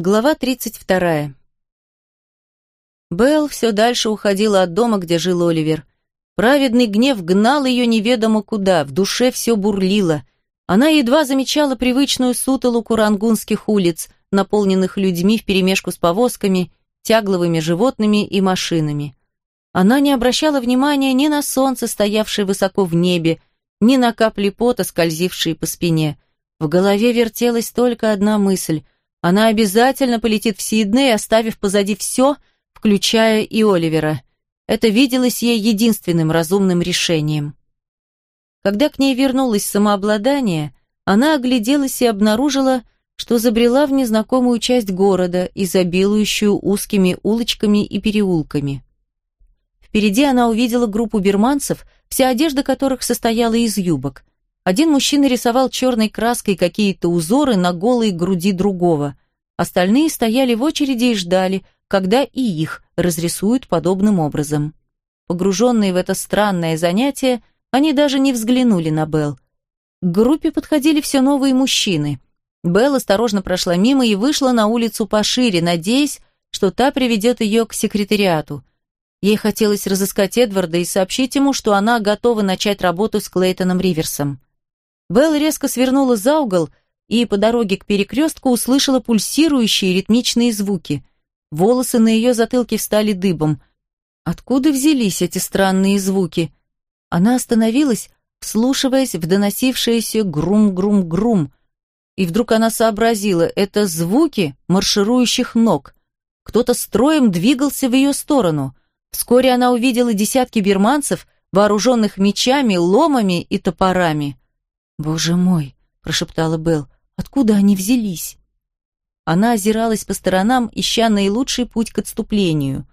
Глава 32. Белл все дальше уходила от дома, где жил Оливер. Праведный гнев гнал ее неведомо куда, в душе все бурлило. Она едва замечала привычную сутолу курангунских улиц, наполненных людьми вперемешку с повозками, тягловыми животными и машинами. Она не обращала внимания ни на солнце, стоявшее высоко в небе, ни на капли пота, скользившие по спине. В голове вертелась только одна мысль — она обязательно полетит в Сидней, оставив позади все, включая и Оливера. Это виделось ей единственным разумным решением. Когда к ней вернулось самообладание, она огляделась и обнаружила, что забрела в незнакомую часть города, изобилующую узкими улочками и переулками. Впереди она увидела группу берманцев, вся одежда которых состояла из юбок. Один мужчина рисовал черной краской какие-то узоры на голой груди другого. Остальные стояли в очереди и ждали, когда и их разрисуют подобным образом. Погруженные в это странное занятие, они даже не взглянули на Белл. К группе подходили все новые мужчины. Белл осторожно прошла мимо и вышла на улицу пошире, надеясь, что та приведет ее к секретариату. Ей хотелось разыскать Эдварда и сообщить ему, что она готова начать работу с Клейтоном Риверсом. Белл резко свернула за угол и по дороге к перекрестку услышала пульсирующие ритмичные звуки. Волосы на ее затылке встали дыбом. Откуда взялись эти странные звуки? Она остановилась, вслушиваясь в доносившееся грум-грум-грум. И вдруг она сообразила, это звуки марширующих ног. Кто-то строем двигался в ее сторону. Вскоре она увидела десятки бирманцев, вооруженных мечами, ломами и топорами. «Боже мой!» – прошептала Белл. «Откуда они взялись?» Она озиралась по сторонам, ища наилучший путь к отступлению.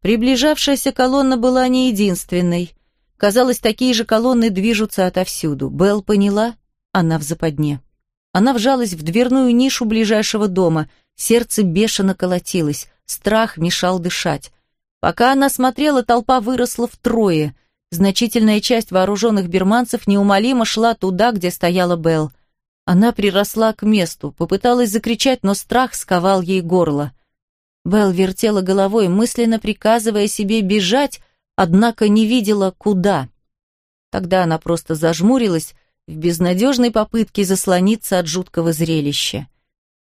Приближавшаяся колонна была не единственной. Казалось, такие же колонны движутся отовсюду. Белл поняла, она в западне. Она вжалась в дверную нишу ближайшего дома. Сердце бешено колотилось, страх мешал дышать. Пока она смотрела, толпа выросла втрое. Значительная часть вооруженных бирманцев неумолимо шла туда, где стояла Белл. Она приросла к месту, попыталась закричать, но страх сковал ей горло. Белл вертела головой, мысленно приказывая себе бежать, однако не видела, куда. Тогда она просто зажмурилась в безнадежной попытке заслониться от жуткого зрелища.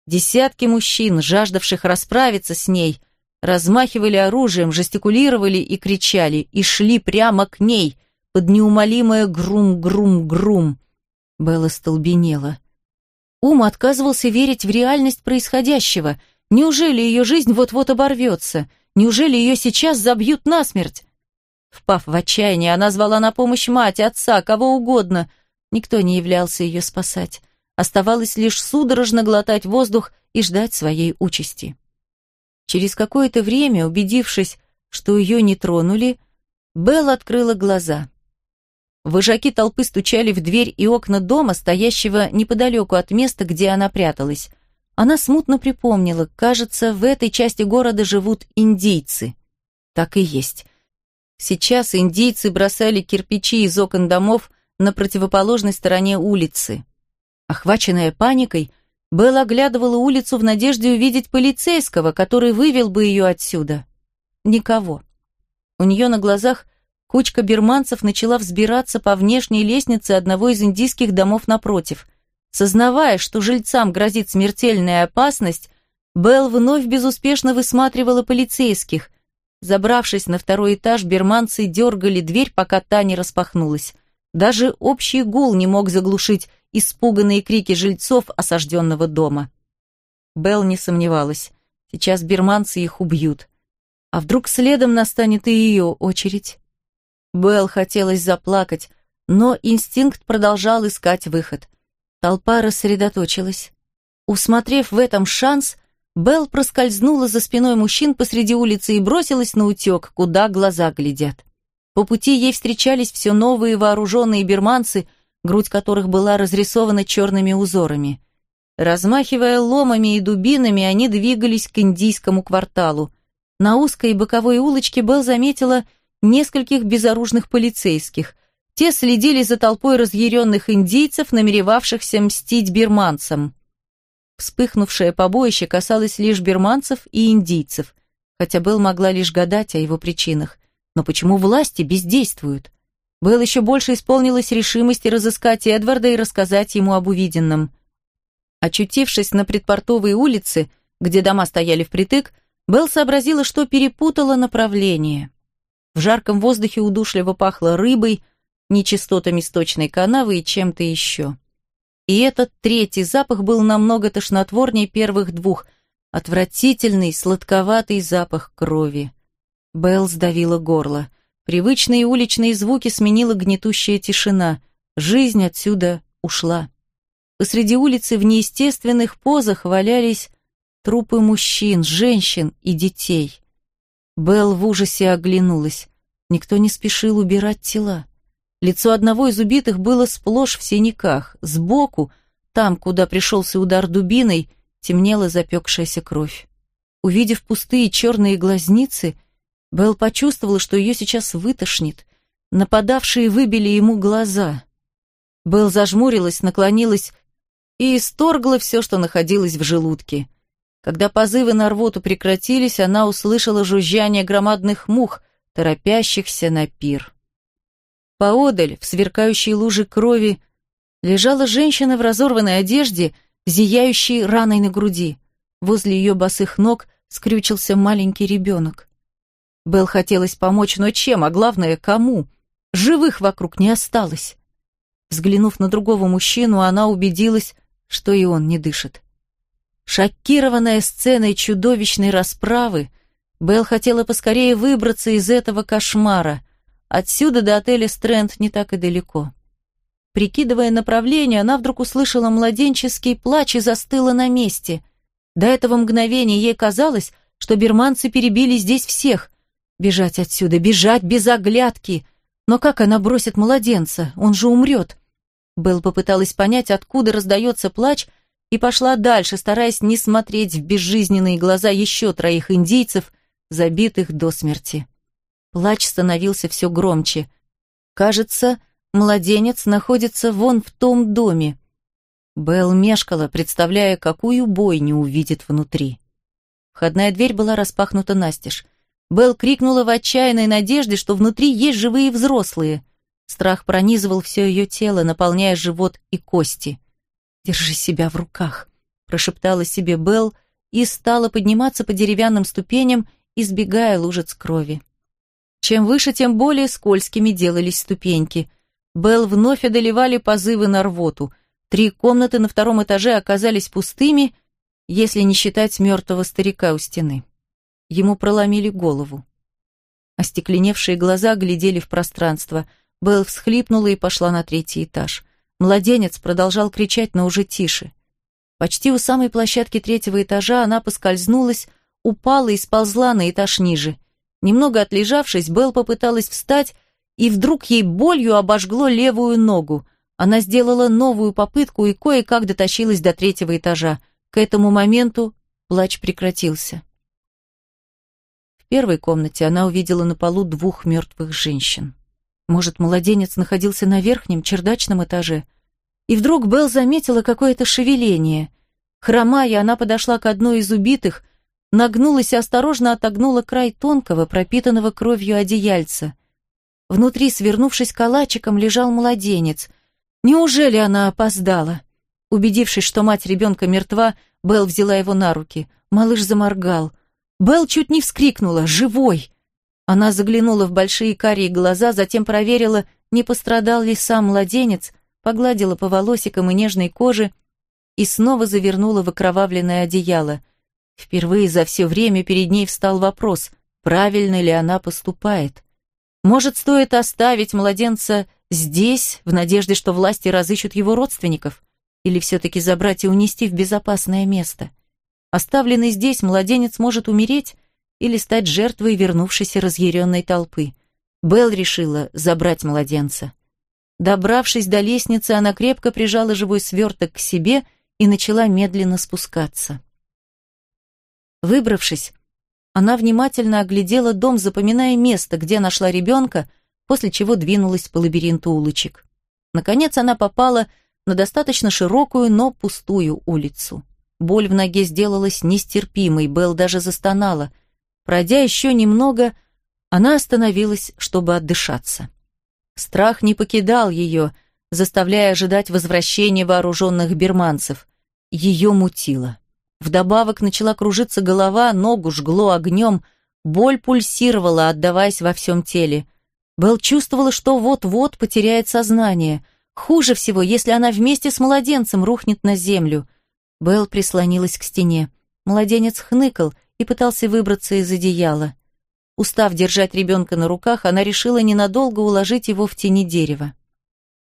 Десятки мужчин, жаждавших расправиться с ней, размахивали оружием, жестикулировали и кричали, и шли прямо к ней, под неумолимое грум-грум-грум. Белла столбенела. Ум отказывался верить в реальность происходящего. Неужели ее жизнь вот-вот оборвется? Неужели ее сейчас забьют насмерть? Впав в отчаяние, она звала на помощь мать, отца, кого угодно. Никто не являлся ее спасать. Оставалось лишь судорожно глотать воздух и ждать своей участи. Через какое-то время, убедившись, что ее не тронули, Белл открыла глаза. Вожаки толпы стучали в дверь и окна дома, стоящего неподалеку от места, где она пряталась. Она смутно припомнила, кажется, в этой части города живут индейцы. Так и есть. Сейчас индейцы бросали кирпичи из окон домов на противоположной стороне улицы. Охваченная паникой, Белла оглядывала улицу в надежде увидеть полицейского, который вывел бы ее отсюда. Никого. У нее на глазах кучка бирманцев начала взбираться по внешней лестнице одного из индийских домов напротив. Сознавая, что жильцам грозит смертельная опасность, Белл вновь безуспешно высматривала полицейских. Забравшись на второй этаж, бирманцы дергали дверь, пока та не распахнулась. Даже общий гул не мог заглушить испуганные крики жильцов осажденного дома. Белл не сомневалась. Сейчас бирманцы их убьют. А вдруг следом настанет и ее очередь? Белл хотелось заплакать, но инстинкт продолжал искать выход. Толпа рассредоточилась. Усмотрев в этом шанс, Белл проскользнула за спиной мужчин посреди улицы и бросилась на утек, куда глаза глядят. По пути ей встречались все новые вооруженные бирманцы, грудь которых была разрисована черными узорами. Размахивая ломами и дубинами, они двигались к индийскому кварталу. На узкой боковой улочке Белл заметила нескольких безоружных полицейских. Те следили за толпой разъяренных индийцев, намеревавшихся мстить бирманцам. Вспыхнувшее побоище касалось лишь берманцев и индийцев, хотя Белл могла лишь гадать о его причинах. Но почему власти бездействуют? Белл еще больше исполнилась решимости разыскать Эдварда и рассказать ему об увиденном. Очутившись на предпортовой улице, где дома стояли впритык, Белл сообразила, что перепутала направление. В жарком воздухе удушливо пахло рыбой, нечистотами сточной канавы и чем-то еще. И этот третий запах был намного тошнотворнее первых двух. Отвратительный, сладковатый запах крови. Белл сдавила горло. Привычные уличные звуки сменила гнетущая тишина. Жизнь отсюда ушла. Посреди улицы в неестественных позах валялись трупы мужчин, женщин и детей. Белл в ужасе оглянулась. Никто не спешил убирать тела. Лицо одного из убитых было сплошь в синяках. Сбоку, там, куда пришелся удар дубиной, темнела запекшаяся кровь. Увидев пустые черные глазницы, Белл почувствовала, что ее сейчас вытошнит. Нападавшие выбили ему глаза. Белл зажмурилась, наклонилась и исторгла все, что находилось в желудке. Когда позывы на рвоту прекратились, она услышала жужжание громадных мух, торопящихся на пир. Поодаль, в сверкающей луже крови, лежала женщина в разорванной одежде, зияющей раной на груди. Возле ее босых ног скрючился маленький ребенок. Белл хотелось помочь, но чем, а главное, кому? Живых вокруг не осталось. Взглянув на другого мужчину, она убедилась, что и он не дышит. Шокированная сценой чудовищной расправы, Белл хотела поскорее выбраться из этого кошмара. Отсюда до отеля Стрэнд не так и далеко. Прикидывая направление, она вдруг услышала младенческий плач и застыла на месте. До этого мгновения ей казалось, что берманцы перебили здесь всех. Бежать отсюда, бежать без оглядки. Но как она бросит младенца? Он же умрет. Белл попыталась понять, откуда раздается плач, и пошла дальше, стараясь не смотреть в безжизненные глаза еще троих индейцев, забитых до смерти. Плач становился все громче. Кажется, младенец находится вон в том доме. Белл мешкала, представляя, какую бойню увидит внутри. Входная дверь была распахнута настежь. Белл крикнула в отчаянной надежде, что внутри есть живые взрослые. Страх пронизывал все ее тело, наполняя живот и кости. «Держи себя в руках», — прошептала себе Белл и стала подниматься по деревянным ступеням, избегая лужиц крови. Чем выше, тем более скользкими делались ступеньки. Белл вновь одолевали позывы на рвоту. Три комнаты на втором этаже оказались пустыми, если не считать мертвого старика у стены. Ему проломили голову. Остекленевшие глаза глядели в пространство. Белл всхлипнула и пошла на третий этаж. Младенец продолжал кричать, но уже тише. Почти у самой площадки третьего этажа она поскользнулась, упала и сползла на этаж ниже. Немного отлежавшись, Белл попыталась встать, и вдруг ей болью обожгло левую ногу. Она сделала новую попытку и кое-как дотащилась до третьего этажа. К этому моменту плач прекратился. В первой комнате она увидела на полу двух мертвых женщин. Может, младенец находился на верхнем, чердачном этаже? И вдруг Белл заметила какое-то шевеление. Хромая, она подошла к одной из убитых — нагнулась и осторожно отогнула край тонкого, пропитанного кровью одеяльца. Внутри, свернувшись калачиком, лежал младенец. Неужели она опоздала? Убедившись, что мать ребенка мертва, Белл взяла его на руки. Малыш заморгал. Белл чуть не вскрикнула «Живой!». Она заглянула в большие карие глаза, затем проверила, не пострадал ли сам младенец, погладила по волосикам и нежной коже и снова завернула в окровавленное одеяло – Впервые за все время перед ней встал вопрос, правильно ли она поступает. Может, стоит оставить младенца здесь, в надежде, что власти разыщут его родственников? Или все-таки забрать и унести в безопасное место? Оставленный здесь, младенец может умереть или стать жертвой вернувшейся разъяренной толпы. Белл решила забрать младенца. Добравшись до лестницы, она крепко прижала живой сверток к себе и начала медленно спускаться. Выбравшись, она внимательно оглядела дом, запоминая место, где нашла ребенка, после чего двинулась по лабиринту улочек. Наконец она попала на достаточно широкую, но пустую улицу. Боль в ноге сделалась нестерпимой, Белл даже застонала. Пройдя еще немного, она остановилась, чтобы отдышаться. Страх не покидал ее, заставляя ожидать возвращения вооруженных берманцев. Ее мутило. Вдобавок начала кружиться голова, ногу жгло огнем, боль пульсировала, отдаваясь во всем теле. Белл чувствовала, что вот-вот потеряет сознание. Хуже всего, если она вместе с младенцем рухнет на землю. Белл прислонилась к стене. Младенец хныкал и пытался выбраться из одеяла. Устав держать ребенка на руках, она решила ненадолго уложить его в тени дерева.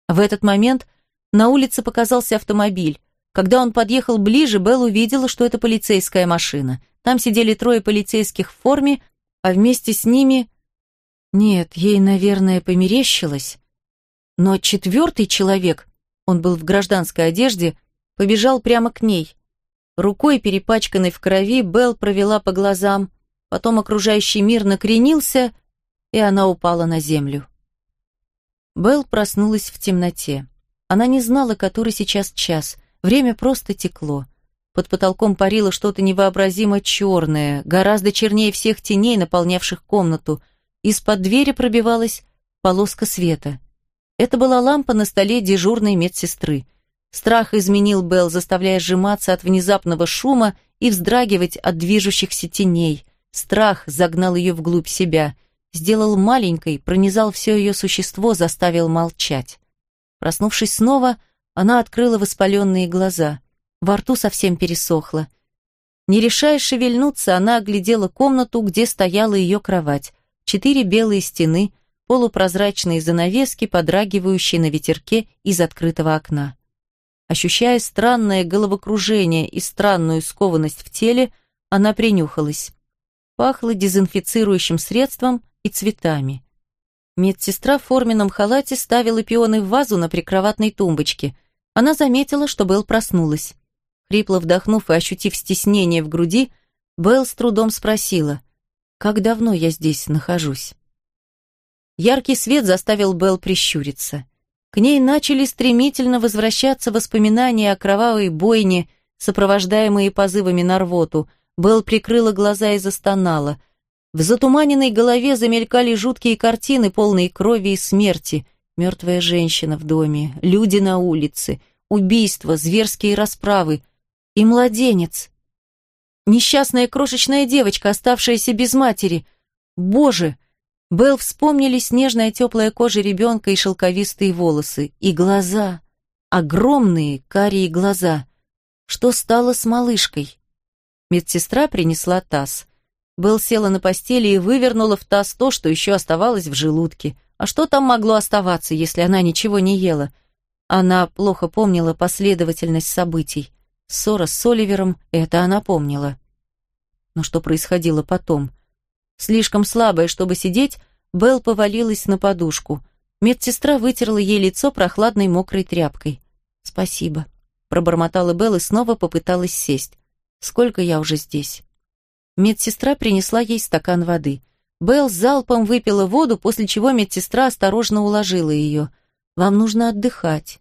В этот момент на улице показался автомобиль. Когда он подъехал ближе, Белл увидела, что это полицейская машина. Там сидели трое полицейских в форме, а вместе с ними... Нет, ей, наверное, померещилось. Но четвертый человек, он был в гражданской одежде, побежал прямо к ней. Рукой, перепачканной в крови, Белл провела по глазам, потом окружающий мир накренился, и она упала на землю. Белл проснулась в темноте. Она не знала, который сейчас час — Время просто текло. Под потолком парило что-то невообразимо черное, гораздо чернее всех теней, наполнявших комнату. Из-под двери пробивалась полоска света. Это была лампа на столе дежурной медсестры. Страх изменил Белл, заставляя сжиматься от внезапного шума и вздрагивать от движущихся теней. Страх загнал ее вглубь себя, сделал маленькой, пронизал все ее существо, заставил молчать. Проснувшись снова, она открыла воспаленные глаза. Во рту совсем пересохло. Не решая шевельнуться, она оглядела комнату, где стояла ее кровать. Четыре белые стены, полупрозрачные занавески, подрагивающие на ветерке из открытого окна. Ощущая странное головокружение и странную скованность в теле, она принюхалась. Пахло дезинфицирующим средством и цветами. Медсестра в форменном халате ставила пионы в вазу на прикроватной тумбочке – она заметила, что Белл проснулась. Хрипло вдохнув и ощутив стеснение в груди, Белл с трудом спросила, «Как давно я здесь нахожусь?» Яркий свет заставил Белл прищуриться. К ней начали стремительно возвращаться воспоминания о кровавой бойне, сопровождаемые позывами на рвоту. Белл прикрыла глаза и застонала. В затуманенной голове замелькали жуткие картины, полные крови и смерти — Мертвая женщина в доме, люди на улице, убийства, зверские расправы и младенец. Несчастная крошечная девочка, оставшаяся без матери. Боже! Белл вспомнили снежная теплая кожа ребенка и шелковистые волосы, и глаза, огромные карие глаза. Что стало с малышкой? Медсестра принесла таз. Белл села на постели и вывернула в таз то, что еще оставалось в желудке – а что там могло оставаться, если она ничего не ела? Она плохо помнила последовательность событий. Ссора с Оливером, это она помнила. Но что происходило потом? Слишком слабая, чтобы сидеть, Белл повалилась на подушку. Медсестра вытерла ей лицо прохладной мокрой тряпкой. «Спасибо», — пробормотала Белл и снова попыталась сесть. «Сколько я уже здесь?» Медсестра принесла ей стакан воды. Белл залпом выпила воду, после чего медсестра осторожно уложила ее. «Вам нужно отдыхать.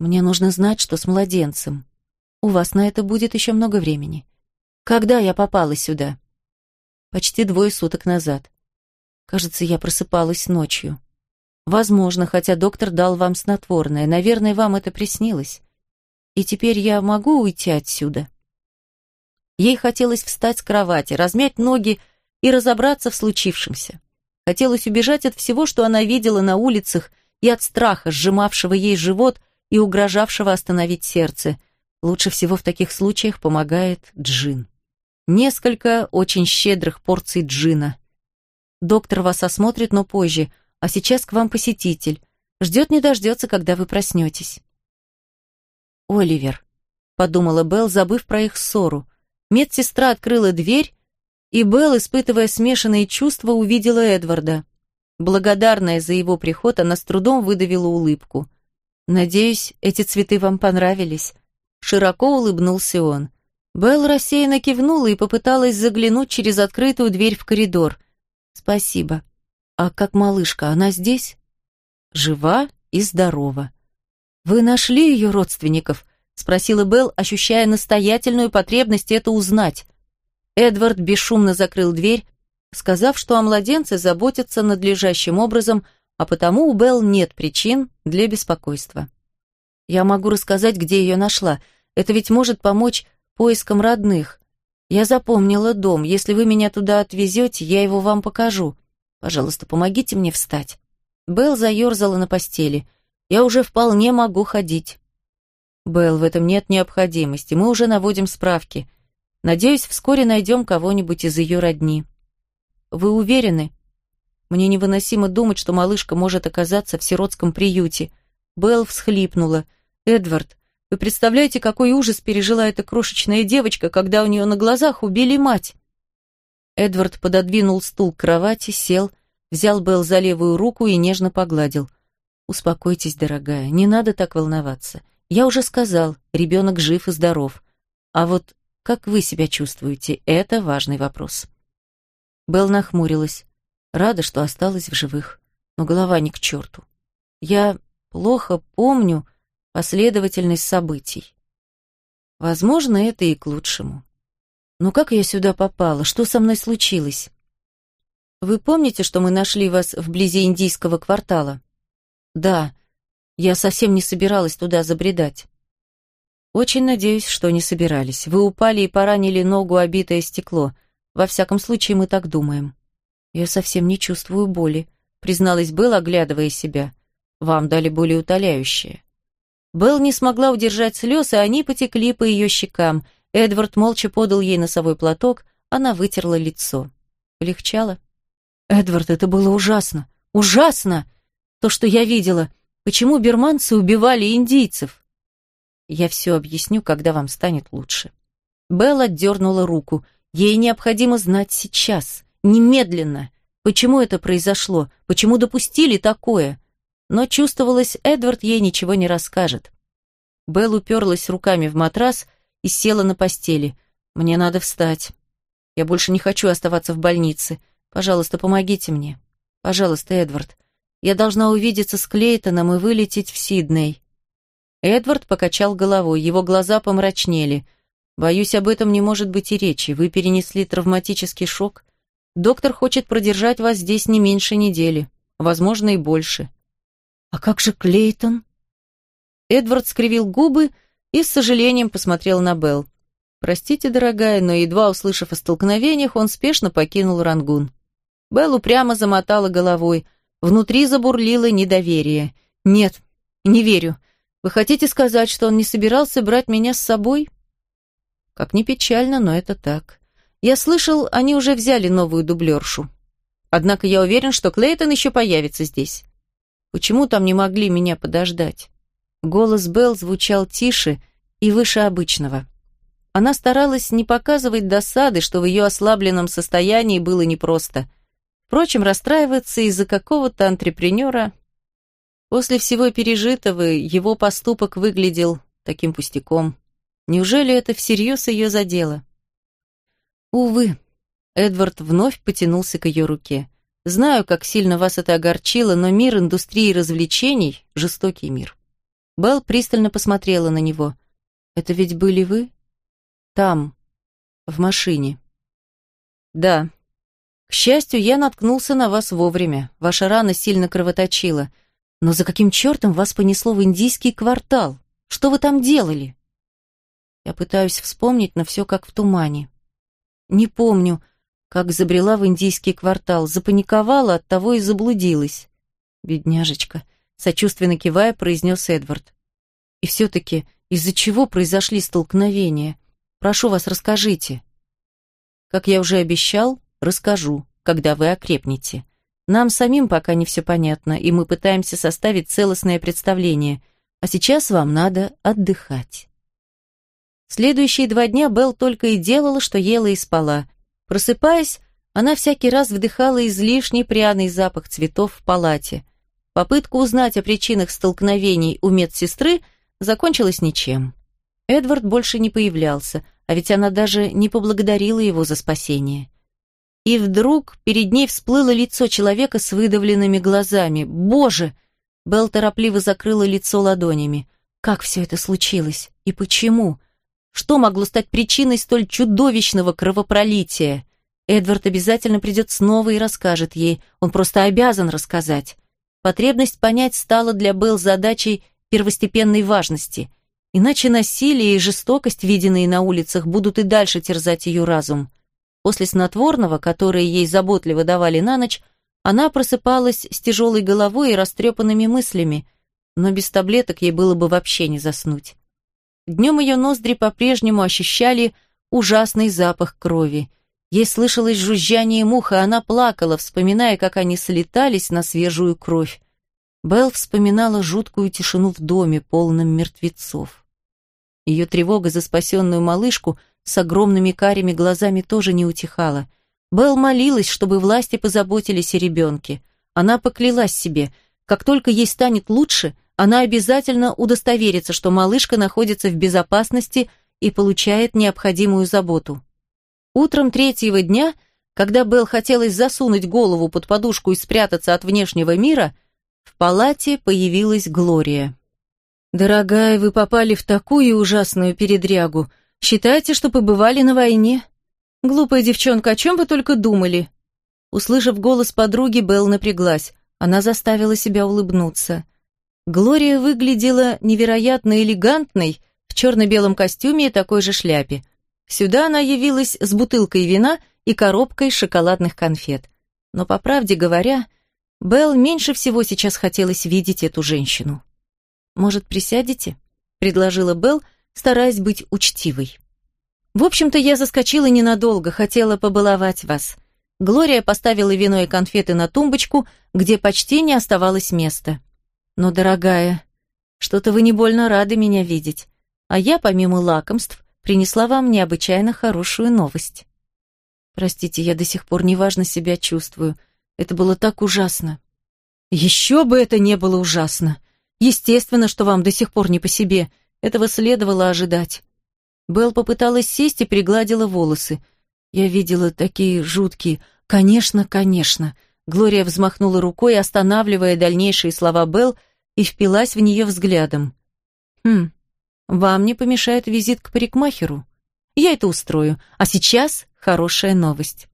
Мне нужно знать, что с младенцем. У вас на это будет еще много времени. Когда я попала сюда?» «Почти двое суток назад. Кажется, я просыпалась ночью. Возможно, хотя доктор дал вам снотворное. Наверное, вам это приснилось. И теперь я могу уйти отсюда?» Ей хотелось встать с кровати, размять ноги, и разобраться в случившемся. Хотелось убежать от всего, что она видела на улицах, и от страха, сжимавшего ей живот и угрожавшего остановить сердце. Лучше всего в таких случаях помогает джин. Несколько очень щедрых порций джина. Доктор вас осмотрит, но позже, а сейчас к вам посетитель. Ждет не дождется, когда вы проснетесь. Оливер, подумала Белл, забыв про их ссору. Медсестра открыла дверь, и Белл, испытывая смешанные чувства, увидела Эдварда. Благодарная за его приход, она с трудом выдавила улыбку. «Надеюсь, эти цветы вам понравились?» Широко улыбнулся он. Белл рассеянно кивнула и попыталась заглянуть через открытую дверь в коридор. «Спасибо. А как малышка, она здесь?» «Жива и здорова». «Вы нашли ее родственников?» — спросила Белл, ощущая настоятельную потребность это узнать. Эдвард бесшумно закрыл дверь, сказав, что о младенце заботятся надлежащим образом, а потому у Белл нет причин для беспокойства. «Я могу рассказать, где ее нашла. Это ведь может помочь поискам родных. Я запомнила дом. Если вы меня туда отвезете, я его вам покажу. Пожалуйста, помогите мне встать». Белл заерзала на постели. «Я уже вполне могу ходить». «Белл, в этом нет необходимости. Мы уже наводим справки. Надеюсь, вскоре найдем кого-нибудь из ее родни». «Вы уверены?» Мне невыносимо думать, что малышка может оказаться в сиротском приюте. Белл всхлипнула. «Эдвард, вы представляете, какой ужас пережила эта крошечная девочка, когда у нее на глазах убили мать?» Эдвард пододвинул стул к кровати, сел, взял Белл за левую руку и нежно погладил. «Успокойтесь, дорогая, не надо так волноваться. Я уже сказал, ребенок жив и здоров. А вот как вы себя чувствуете, это важный вопрос». Белл нахмурилась. Рада, что осталась в живых, но голова не к черту. Я плохо помню последовательность событий. Возможно, это и к лучшему. Но как я сюда попала? Что со мной случилось? Вы помните, что мы нашли вас вблизи индийского квартала? Да, я совсем не собиралась туда забредать. Очень надеюсь, что не собирались. Вы упали и поранили ногу обитое стекло. Во всяком случае, мы так думаем. Я совсем не чувствую боли, призналась Белл, оглядывая себя. Вам дали более утоляющее. Белл не смогла удержать слез, и они потекли по ее щекам. Эдвард молча подал ей носовой платок, она вытерла лицо. Легчало? Эдвард, это было ужасно. Ужасно! То, что я видела. Почему берманцы убивали индийцев? Я все объясню, когда вам станет лучше. Белл отдернула руку. Ей необходимо знать сейчас, немедленно. Почему это произошло? Почему допустили такое? Но чувствовалось, Эдвард ей ничего не расскажет. Белл уперлась руками в матрас и села на постели. «Мне надо встать. Я больше не хочу оставаться в больнице. Пожалуйста, помогите мне. Пожалуйста, Эдвард. Я должна увидеться с Клейтоном и вылететь в Сидней». Эдвард покачал головой, его глаза помрачнели – Боюсь, об этом не может быть и речи. Вы перенесли травматический шок. Доктор хочет продержать вас здесь не меньше недели, возможно, и больше. А как же Клейтон? Эдвард скривил губы и с сожалением посмотрел на Белл. Простите, дорогая, но едва услышав о столкновениях, он спешно покинул Рангун. Белл упрямо замотала головой. Внутри забурлило недоверие. Нет, не верю. Вы хотите сказать, что он не собирался брать меня с собой? Как ни печально, но это так. Я слышал, они уже взяли новую дублершу. Однако я уверен, что Клейтон еще появится здесь. Почему там не могли меня подождать? Голос Белл звучал тише и выше обычного. Она старалась не показывать досады, что в ее ослабленном состоянии было непросто. Впрочем, расстраиваться из-за какого-то антрепренера... После всего пережитого его поступок выглядел таким пустяком. Неужели это всерьез ее задело? Увы, Эдвард вновь потянулся к ее руке. Знаю, как сильно вас это огорчило, но мир индустрии развлечений — жестокий мир. Белл пристально посмотрела на него. «Это ведь были вы?» «Там, в машине». «Да. К счастью, я наткнулся на вас вовремя. Ваша рана сильно кровоточила. Но за каким чертом вас понесло в индийский квартал? Что вы там делали?» Я пытаюсь вспомнить, но все как в тумане. Не помню, как забрела в индийский квартал, запаниковала, оттого и заблудилась. Бедняжечка, сочувственно кивая, произнес Эдвард. И все-таки из-за чего произошли столкновения? Прошу вас, расскажите. Как я уже обещал, расскажу, когда вы окрепнете. Нам самим пока не все понятно, и мы пытаемся составить целостное представление. А сейчас вам надо отдыхать. Следующие два дня Белл только и делала, что ела и спала. Просыпаясь, она всякий раз вдыхала излишний пряный запах цветов в палате. Попытка узнать о причинах столкновений у медсестры закончилась ничем. Эдвард больше не появлялся, а ведь она даже не поблагодарила его за спасение. И вдруг перед ней всплыло лицо человека с выдавленными глазами. «Боже!» Белл торопливо закрыла лицо ладонями. Как все это случилось? И почему? Что могло стать причиной столь чудовищного кровопролития? Эдвард обязательно придет снова и расскажет ей. Он просто обязан рассказать. Потребность понять стала для Белл задачей первостепенной важности. Иначе насилие и жестокость, виденные на улицах, будут и дальше терзать ее разум. После снотворного, которое ей заботливо давали на ночь, она просыпалась с тяжелой головой и растрепанными мыслями, но без таблеток ей было бы вообще не заснуть. Днем ее ноздри по-прежнему ощущали ужасный запах крови. Ей слышалось жужжание мух, и она плакала, вспоминая, как они слетались на свежую кровь. Белл вспоминала жуткую тишину в доме, полном мертвецов. Ее тревога за спасенную малышку с огромными карими глазами тоже не утихала. Белл молилась, чтобы власти позаботились о ребенке. Она поклялась себе, как только ей станет лучше, она обязательно удостоверится, что малышка находится в безопасности и получает необходимую заботу. Утром третьего дня, когда Белл хотелось засунуть голову под подушку и спрятаться от внешнего мира, в палате появилась Глория. «Дорогая, вы попали в такую ужасную передрягу. Считайте, что побывали на войне. Глупая девчонка, о чем вы только думали?» Услышав голос подруги, Белл напряглась. Она заставила себя улыбнуться. Глория выглядела невероятно элегантной в черно-белом костюме и такой же шляпе. Сюда она явилась с бутылкой вина и коробкой шоколадных конфет. Но, по правде говоря, Белл меньше всего сейчас хотелось видеть эту женщину. «Может, присядете?» — предложила Белл, стараясь быть учтивой. «В общем-то, я заскочила ненадолго, хотела побаловать вас». Глория поставила вино и конфеты на тумбочку, где почти не оставалось места. Но, дорогая, что-то вы не больно рады меня видеть, а я, помимо лакомств, принесла вам необычайно хорошую новость. Простите, я до сих пор неважно себя чувствую. Это было так ужасно. Еще бы это не было ужасно. Естественно, что вам до сих пор не по себе. Этого следовало ожидать. Белл попыталась сесть и пригладила волосы. Я видела такие жуткие. Конечно, конечно. Глория взмахнула рукой, останавливая дальнейшие слова Белл, и впилась в нее взглядом. «Хм, вам не помешает визит к парикмахеру. Я это устрою. А сейчас хорошая новость».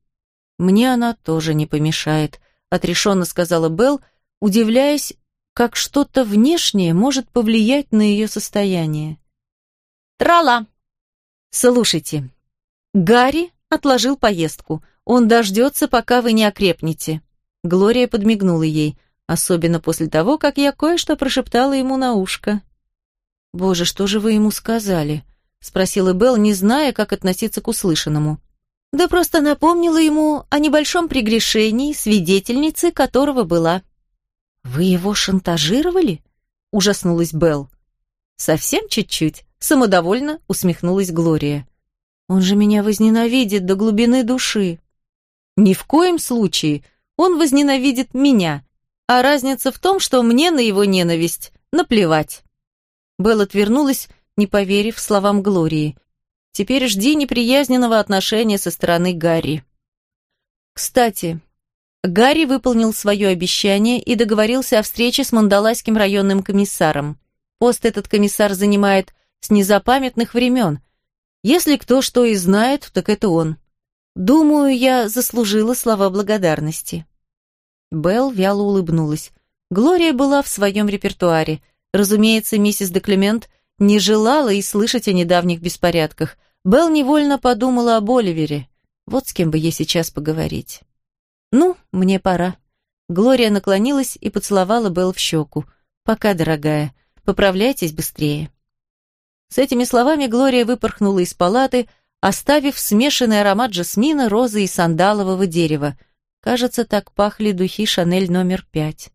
«Мне она тоже не помешает», — отрешенно сказала Белл, удивляясь, как что-то внешнее может повлиять на ее состояние. «Трала!» «Слушайте, Гарри отложил поездку. Он дождется, пока вы не окрепнете». Глория подмигнула ей, особенно после того, как я кое-что прошептала ему на ушко. «Боже, что же вы ему сказали?» — спросила Белл, не зная, как относиться к услышанному. «Да просто напомнила ему о небольшом прегрешении, свидетельницы которого была». «Вы его шантажировали?» — ужаснулась Белл. «Совсем чуть-чуть», — самодовольно усмехнулась Глория. «Он же меня возненавидит до глубины души». «Ни в коем случае», он возненавидит меня, а разница в том, что мне на его ненависть наплевать. Белл отвернулась, не поверив словам Глории. Теперь жди неприязненного отношения со стороны Гарри. Кстати, Гарри выполнил свое обещание и договорился о встрече с Мандалайским районным комиссаром. Пост этот комиссар занимает с незапамятных времен. Если кто что и знает, так это он. Думаю, я заслужила слова благодарности. Белл вяло улыбнулась. Глория была в своем репертуаре. Разумеется, миссис де Клемент не желала и слышать о недавних беспорядках. Белл невольно подумала об Оливере. Вот с кем бы ей сейчас поговорить. «Ну, мне пора». Глория наклонилась и поцеловала Белл в щеку. «Пока, дорогая. Поправляйтесь быстрее». С этими словами Глория выпорхнула из палаты, оставив смешанный аромат жасмина, розы и сандалового дерева. Кажется, так пахли духи Шанель номер пять.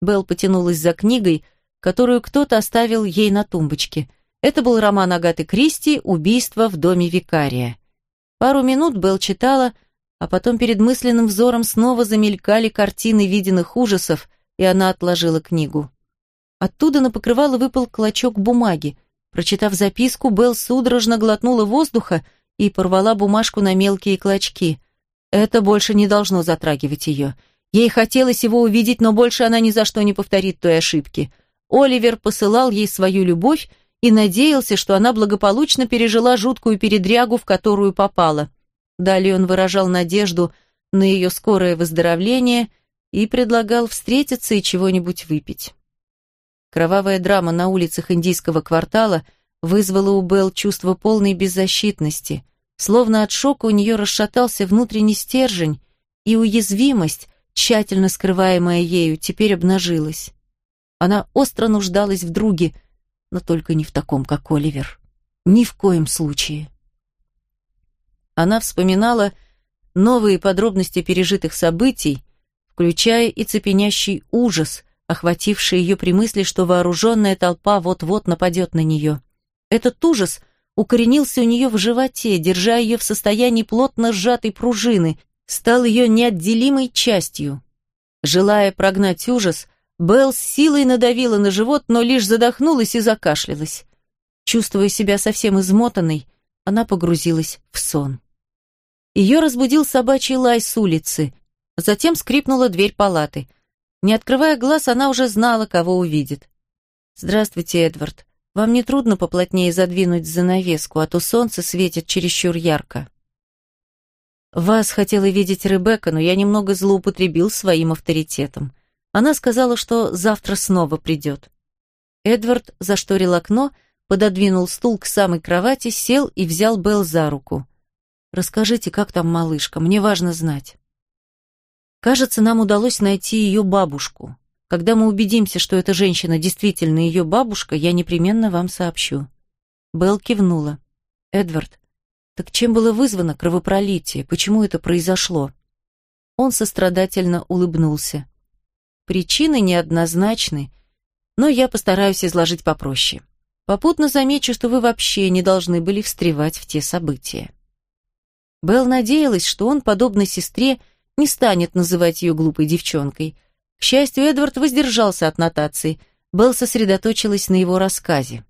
Белл потянулась за книгой, которую кто-то оставил ей на тумбочке. Это был роман Агаты Кристи «Убийство в доме викария». Пару минут Белл читала, а потом перед мысленным взором снова замелькали картины виденных ужасов, и она отложила книгу. Оттуда на покрывало выпал клочок бумаги, Прочитав записку, Белл судорожно глотнула воздуха и порвала бумажку на мелкие клочки. Это больше не должно затрагивать ее. Ей хотелось его увидеть, но больше она ни за что не повторит той ошибки. Оливер посылал ей свою любовь и надеялся, что она благополучно пережила жуткую передрягу, в которую попала. Далее он выражал надежду на ее скорое выздоровление и предлагал встретиться и чего-нибудь выпить. Кровавая драма на улицах индийского квартала вызвала у Белл чувство полной беззащитности. Словно от шока у нее расшатался внутренний стержень, и уязвимость, тщательно скрываемая ею, теперь обнажилась. Она остро нуждалась в друге, но только не в таком, как Оливер. Ни в коем случае. Она вспоминала новые подробности пережитых событий, включая и цепенящий ужас, охвативший ее при мысли, что вооруженная толпа вот-вот нападет на нее. Этот ужас укоренился у нее в животе, держа ее в состоянии плотно сжатой пружины, стал ее неотделимой частью. Желая прогнать ужас, Белл с силой надавила на живот, но лишь задохнулась и закашлялась. Чувствуя себя совсем измотанной, она погрузилась в сон. Ее разбудил собачий лай с улицы. Затем скрипнула дверь палаты. Не открывая глаз, она уже знала, кого увидит. «Здравствуйте, Эдвард. Вам не трудно поплотнее задвинуть занавеску, а то солнце светит чересчур ярко». «Вас хотела видеть Ребекка, но я немного злоупотребил своим авторитетом. Она сказала, что завтра снова придет. Эдвард зашторил окно, пододвинул стул к самой кровати, сел и взял Белл за руку. «Расскажите, как там малышка, мне важно знать». Кажется, нам удалось найти ее бабушку. Когда мы убедимся, что эта женщина действительно ее бабушка, я непременно вам сообщу. Белл кивнула. Эдвард, так чем было вызвано кровопролитие? Почему это произошло? Он сострадательно улыбнулся. Причины неоднозначны, но я постараюсь изложить попроще. Попутно замечу, что вы вообще не должны были встревать в те события. Белл надеялась, что он, подобно сестре, не станет называть ее глупой девчонкой. К счастью, Эдвард воздержался от нотаций. Белл сосредоточилась на его рассказе.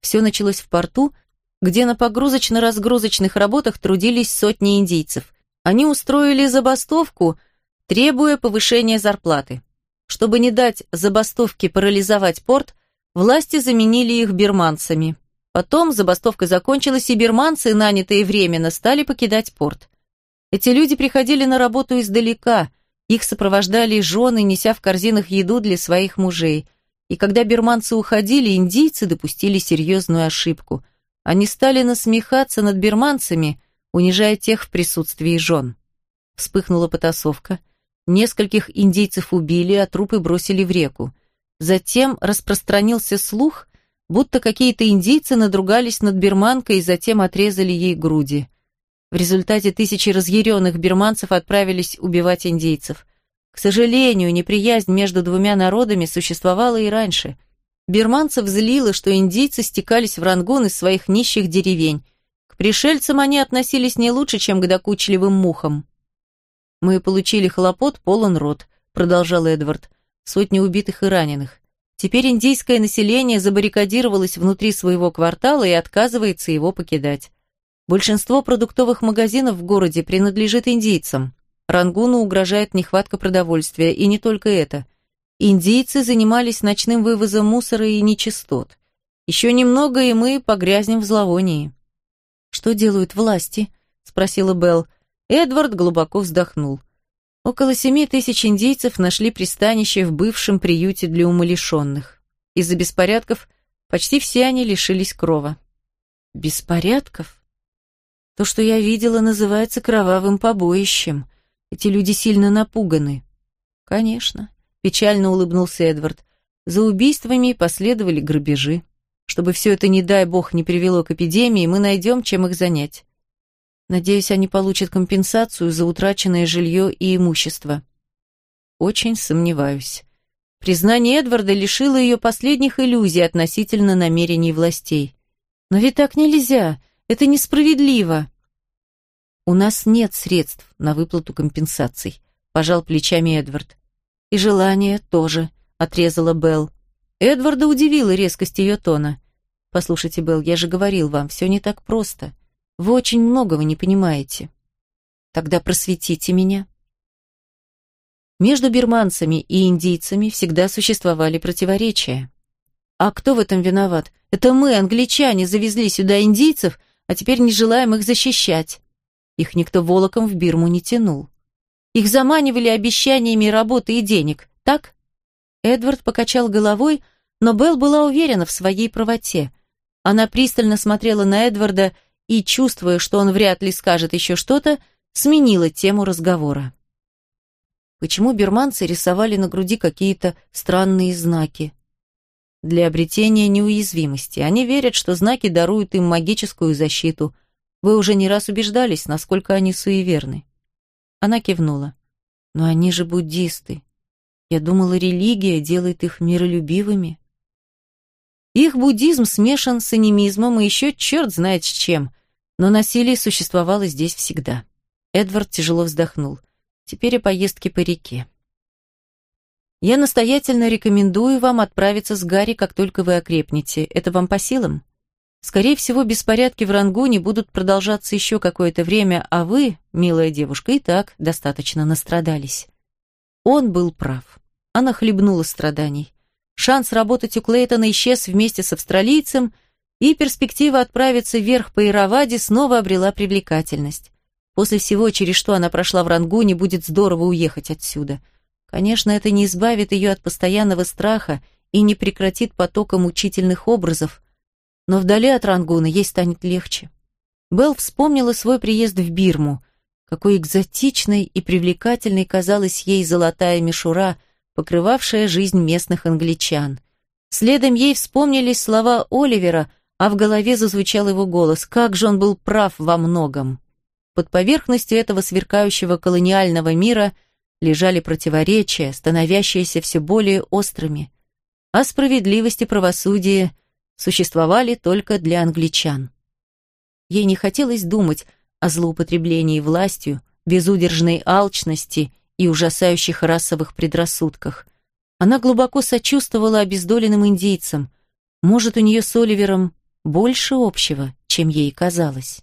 Все началось в порту, где на погрузочно-разгрузочных работах трудились сотни индийцев. Они устроили забастовку, требуя повышения зарплаты. Чтобы не дать забастовке парализовать порт, власти заменили их бирманцами. Потом забастовка закончилась, и бирманцы, нанятые временно, стали покидать порт. Эти люди приходили на работу издалека, их сопровождали жены, неся в корзинах еду для своих мужей. И когда бирманцы уходили, индийцы допустили серьезную ошибку. Они стали насмехаться над бирманцами, унижая тех в присутствии жен. Вспыхнула потасовка – Нескольких индейцев убили, а трупы бросили в реку. Затем распространился слух, будто какие-то индейцы надругались над бирманкой и затем отрезали ей груди. В результате тысячи разъяренных бирманцев отправились убивать индейцев. К сожалению, неприязнь между двумя народами существовала и раньше. Бирманцев злило, что индейцы стекались в Рангун из своих нищих деревень. К пришельцам они относились не лучше, чем к докучливым мухам. «Мы получили хлопот полон рот», — продолжал Эдвард. «Сотни убитых и раненых. Теперь индийское население забаррикадировалось внутри своего квартала и отказывается его покидать. Большинство продуктовых магазинов в городе принадлежит индийцам. Рангуну угрожает нехватка продовольствия, и не только это. Индийцы занимались ночным вывозом мусора и нечистот. Еще немного, и мы погрязнем в зловонии». «Что делают власти?» — спросила Белл. Эдвард глубоко вздохнул. Около семи тысяч индейцев нашли пристанище в бывшем приюте для умалишенных. Из-за беспорядков почти все они лишились крова. Беспорядков? То, что я видела, называется кровавым побоищем. Эти люди сильно напуганы. Конечно, печально улыбнулся Эдвард. За убийствами последовали грабежи. Чтобы все это, не дай бог, не привело к эпидемии, мы найдем, чем их занять. Надеюсь, они получат компенсацию за утраченное жилье и имущество. Очень сомневаюсь. Признание Эдварда лишило ее последних иллюзий относительно намерений властей. Но ведь так нельзя, это несправедливо. У нас нет средств на выплату компенсаций, пожал плечами Эдвард. И желание тоже, отрезала Белл. Эдварда удивила резкость ее тона. Послушайте, Белл, я же говорил вам, все не так просто. Вы очень многого не понимаете. Тогда просветите меня. Между бирманцами и индийцами всегда существовали противоречия. А кто в этом виноват? Это мы, англичане, завезли сюда индийцев, а теперь не желаем их защищать. Их никто волоком в Бирму не тянул. Их заманивали обещаниями работы и денег, так? Эдвард покачал головой, но Белл была уверена в своей правоте. Она пристально смотрела на Эдварда и, чувствуя, что он вряд ли скажет еще что-то, сменила тему разговора. Почему бирманцы рисовали на груди какие-то странные знаки? Для обретения неуязвимости. Они верят, что знаки даруют им магическую защиту. Вы уже не раз убеждались, насколько они суеверны. Она кивнула. Но они же буддисты. Я думала, религия делает их миролюбивыми. Их буддизм смешан с анимизмом и еще черт знает с чем, но насилие существовало здесь всегда. Эдвард тяжело вздохнул. Теперь о поездке по реке. Я настоятельно рекомендую вам отправиться с Гарри, как только вы окрепнете. Это вам по силам? Скорее всего, беспорядки в Рангуне будут продолжаться еще какое-то время, а вы, милая девушка, и так достаточно настрадались. Он был прав. Она хлебнула страданий. Шанс работать у Клейтона исчез вместе с австралийцем, и перспектива отправиться вверх по Ираваде снова обрела привлекательность. После всего, через что она прошла в Рангуне, будет здорово уехать отсюда. Конечно, это не избавит ее от постоянного страха и не прекратит потока мучительных образов, но вдали от Рангуна ей станет легче. Белл вспомнила свой приезд в Бирму. Какой экзотичной и привлекательной казалась ей золотая мишура, покрывавшая жизнь местных англичан. Следом ей вспомнились слова Оливера, а в голове зазвучал его голос. Как же он был прав во многом. Под поверхностью этого сверкающего колониального мира лежали противоречия, становящиеся все более острыми. А справедливость и правосудие – существовали только для англичан. Ей не хотелось думать о злоупотреблении властью, безудержной алчности и ужасающих расовых предрассудках. Она глубоко сочувствовала обездоленным индейцам. Может, у нее с Оливером больше общего, чем ей казалось.